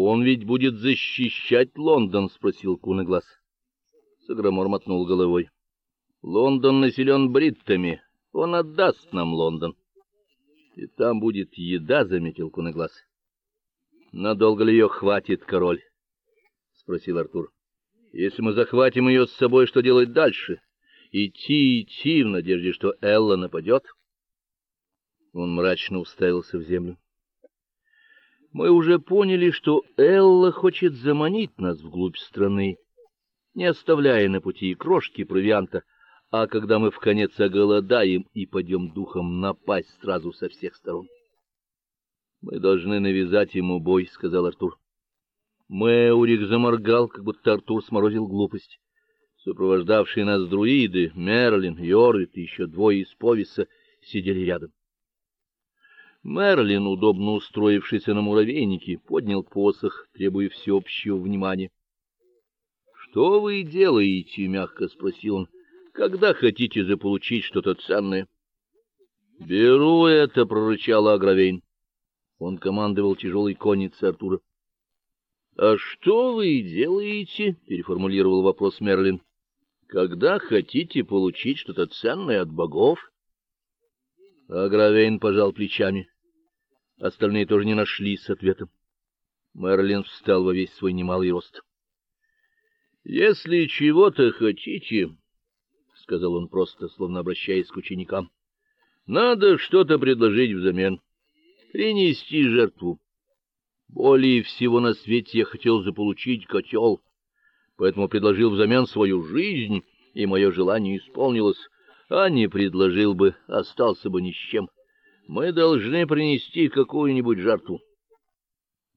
Он ведь будет защищать Лондон, спросил Кунаглаз. Саграмор мотнул головой. Лондон населен бриттами. Он отдаст нам Лондон. И там будет еда, заметил Кунаглаз. Надолго ли ее хватит, король? спросил Артур. Если мы захватим ее с собой, что делать дальше? Идти, идти в надежде, что Элла нападет?» Он мрачно уставился в землю. Мы уже поняли, что Элла хочет заманить нас вглубь страны, не оставляя на пути и крошки провианта, а когда мы в конец оголодаем и пойдем духом напасть сразу со всех сторон. Мы должны навязать ему бой, сказал Артур. Мэурик заморгал, как будто Артур сморозил глупость. Сопровождавшие нас друиды, Мерлин, Йорвит и еще двое из повеса сидели рядом. Мерлин, удобно устроившийся на муравейнике, поднял посох, требуя всеобщего внимания. "Что вы делаете?" мягко спросил он. "Когда хотите заполучить что-то ценное?" "Беру это", прорычал Агравейн. Он командовал тяжелой конницей Артура. "А что вы делаете?" переформулировал вопрос Мерлин. "Когда хотите получить что-то ценное от богов?" Агравейн пожал плечами. Остальные тоже не нашлись с ответом. Мерлин встал во весь свой немалый рост. Если чего-то хотите, сказал он просто, словно обращаясь к ученикам. Надо что-то предложить взамен. Принести жертву. Более всего на свете я хотел заполучить котел, поэтому предложил взамен свою жизнь, и мое желание исполнилось. А не предложил бы, остался бы ни с чем. Мы должны принести какую-нибудь жертву.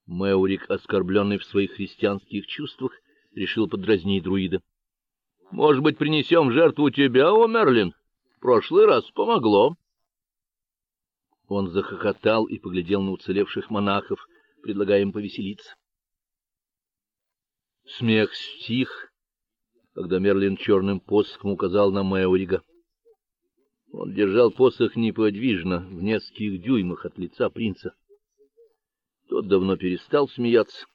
Мэурик, оскорбленный в своих христианских чувствах, решил подразнить друида. Может быть, принесем жертву тебя, о Мерлин? В прошлый раз помогло. Он захохотал и поглядел на уцелевших монахов, предлагая им повеселиться. Смех стих, когда Мерлин черным посохом указал на Мэурига. Он держал посох неподвижно, в нескольких дюймах от лица принца. Тот давно перестал смеяться,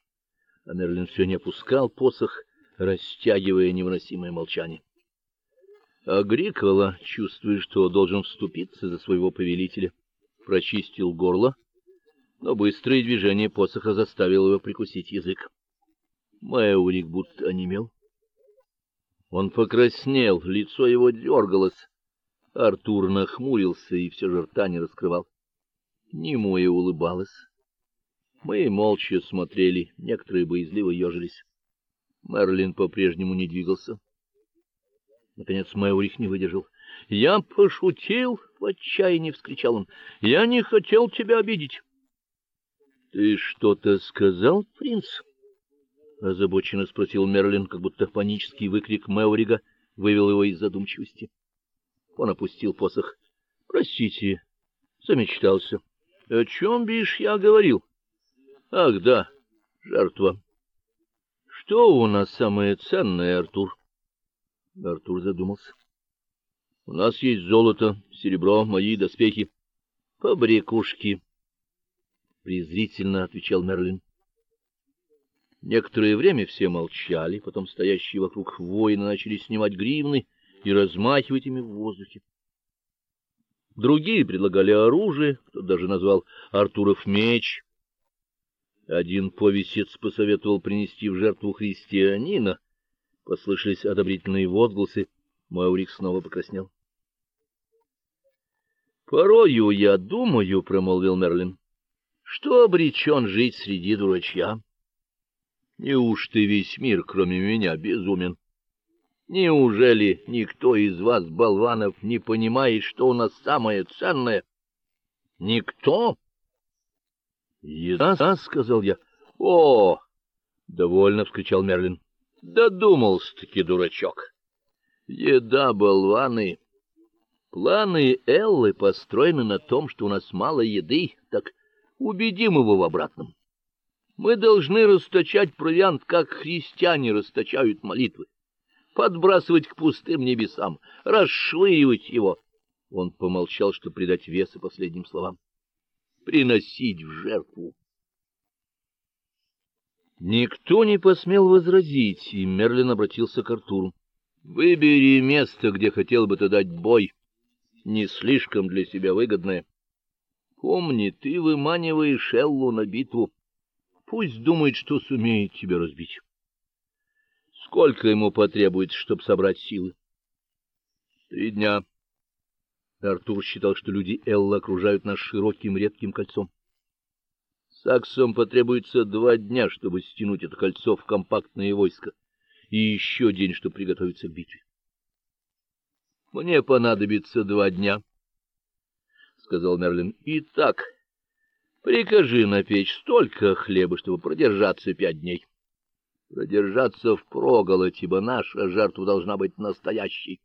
а Мерлин все не опускал посох, растягивая невыносимое молчание. Агрикола, чувствуя, что должен вступиться за своего повелителя, прочистил горло, но быстрое движение посоха заставило его прикусить язык. Мэурик будто онемел. Он покраснел, лицо его дергалось. Артур нахмурился и все же рта не раскрывал. Немоя улыбалась. Мы молча смотрели, некоторые боязливо ежились. Мерлин по-прежнему не двигался. Наконец Мэурих не выдержал. "Я пошутил", в отчаянии вскричал он. "Я не хотел тебя обидеть". "Ты что-то сказал, принц?" озабоченно спросил Мерлин, как будто панический выкрик Мэурига вывел его из задумчивости. Он опустил посох. Простите, замечтался. О чем бишь я говорил? Ах, да, жертва. Что у нас самое ценное, Артур? Артур задумался. У нас есть золото, серебро, мои доспехи, побрякушки, презрительно отвечал Мерлин. Некоторое время все молчали, потом стоящие вокруг воины начали снимать гривны и размахивать ими в воздухе. Другие предлагали оружие, кто даже назвал Артуров меч. Один повесец посоветовал принести в жертву христианина. Послышались одобрительные возгласы. Маурик снова покраснел. Порою я думаю, промолвил Мерлин, что обречен жить среди дурачья. Неужто весь мир, кроме меня, безумен? Неужели никто из вас, болванов, не понимает, что у нас самое ценное? Никто? "Еда", сказал я. "О!" довольно вскричал Мерлин. "Додумался-таки дурачок. Еда, болваны. Планы Эллы построены на том, что у нас мало еды, так убедим его в обратном. Мы должны расточать провиант, как христиане расточают молитвы подбрасывать к пустым небесам, расшвыривать его. Он помолчал, чтобы придать веса последним словам. Приносить в жертву. Никто не посмел возразить, и Мерлин обратился к Артуру. Выбери место, где хотел бы ты дать бой, не слишком для себя выгодное. Помни, ты выманиваешь Эллу на битву. Пусть думает, что сумеет тебя разбить. Сколько ему потребуется, чтобы собрать силы? Три дня. Артур считал, что люди Эллы окружают нас широким редким кольцом. Саксам потребуется два дня, чтобы стянуть это кольцо в компактное войско, и еще день, чтобы приготовиться к битве. Мне понадобится два дня, сказал Мерлин. Итак, прикажи напечь столько хлеба, чтобы продержаться пять дней. Продержаться впроголодь, ибо наша жертва должна быть настоящей.